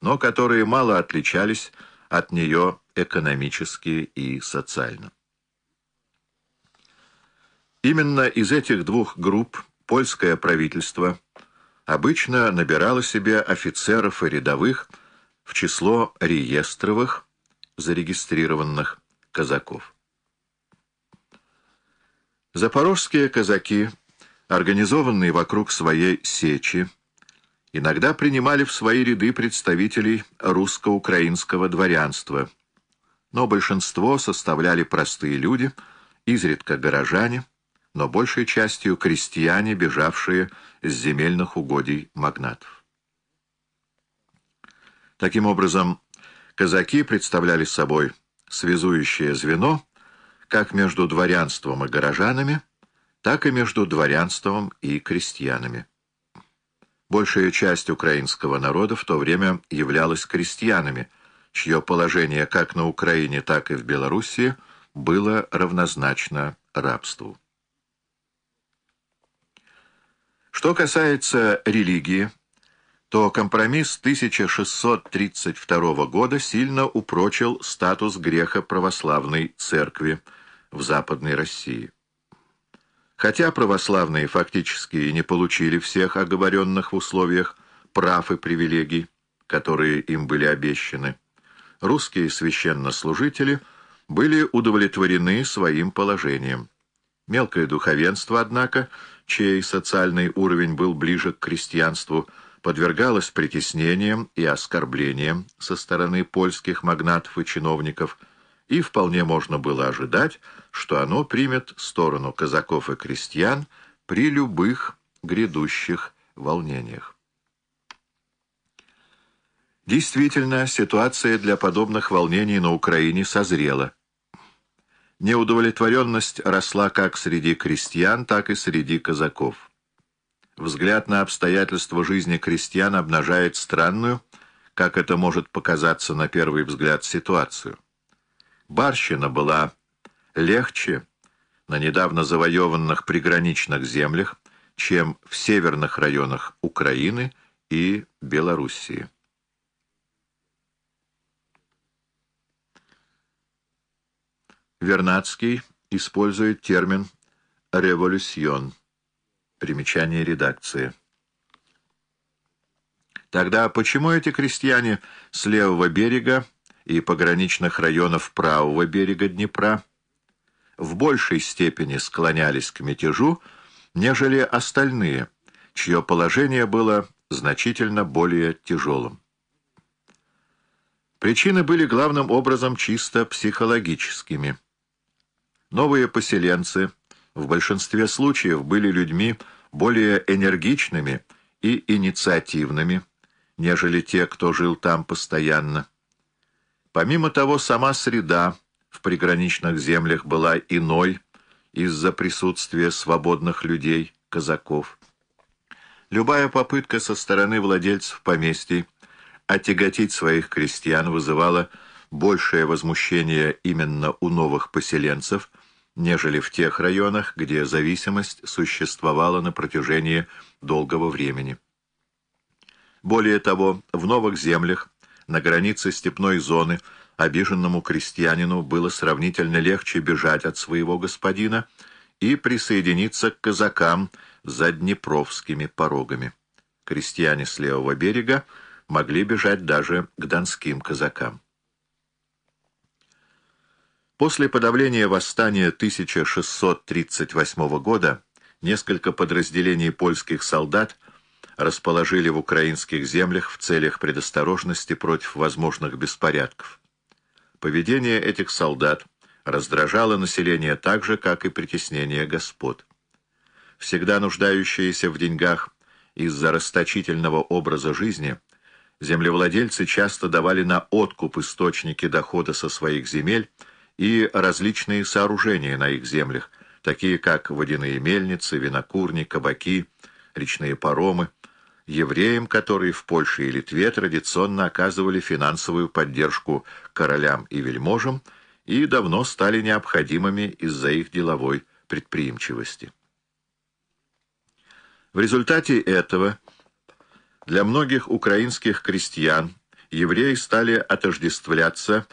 но которые мало отличались от нее экономически и социально. Именно из этих двух групп польское правительство обычно набирало себе офицеров и рядовых в число реестровых, зарегистрированных казаков. Запорожские казаки, организованные вокруг своей сечи, иногда принимали в свои ряды представителей русско-украинского дворянства, но большинство составляли простые люди, изредка горожане, но большей частью крестьяне, бежавшие с земельных угодий магнатов. Таким образом, казаки представляли собой связующее звено как между дворянством и горожанами, так и между дворянством и крестьянами. Большая часть украинского народа в то время являлась крестьянами, чье положение как на Украине, так и в Белоруссии было равнозначно рабству. Что касается религии, то компромисс 1632 года сильно упрочил статус греха православной церкви в Западной России. Хотя православные фактически не получили всех оговоренных в условиях прав и привилегий, которые им были обещаны, русские священнослужители были удовлетворены своим положением. Мелкое духовенство, однако, чей социальный уровень был ближе к крестьянству, подвергалось притеснениям и оскорблениям со стороны польских магнатов и чиновников, и вполне можно было ожидать, что оно примет сторону казаков и крестьян при любых грядущих волнениях. Действительно, ситуация для подобных волнений на Украине созрела. Неудовлетворенность росла как среди крестьян, так и среди казаков. Взгляд на обстоятельства жизни крестьян обнажает странную, как это может показаться на первый взгляд, ситуацию. Барщина была легче на недавно завоеванных приграничных землях, чем в северных районах Украины и Белоруссии. Вернадский использует термин «революцион». Примечание редакции. Тогда почему эти крестьяне с левого берега и пограничных районов правого берега Днепра в большей степени склонялись к мятежу, нежели остальные, чье положение было значительно более тяжелым? Причины были главным образом чисто психологическими – Новые поселенцы в большинстве случаев были людьми более энергичными и инициативными, нежели те, кто жил там постоянно. Помимо того, сама среда в приграничных землях была иной из-за присутствия свободных людей, казаков. Любая попытка со стороны владельцев поместий отяготить своих крестьян вызывала большее возмущение именно у новых поселенцев, нежели в тех районах, где зависимость существовала на протяжении долгого времени. Более того, в новых землях, на границе степной зоны, обиженному крестьянину было сравнительно легче бежать от своего господина и присоединиться к казакам за днепровскими порогами. Крестьяне с левого берега могли бежать даже к донским казакам. После подавления восстания 1638 года несколько подразделений польских солдат расположили в украинских землях в целях предосторожности против возможных беспорядков. Поведение этих солдат раздражало население так же, как и притеснение господ. Всегда нуждающиеся в деньгах из-за расточительного образа жизни, землевладельцы часто давали на откуп источники дохода со своих земель, и различные сооружения на их землях, такие как водяные мельницы, винокурни, кабаки, речные паромы, евреям, которые в Польше и Литве традиционно оказывали финансовую поддержку королям и вельможам и давно стали необходимыми из-за их деловой предприимчивости. В результате этого для многих украинских крестьян евреи стали отождествляться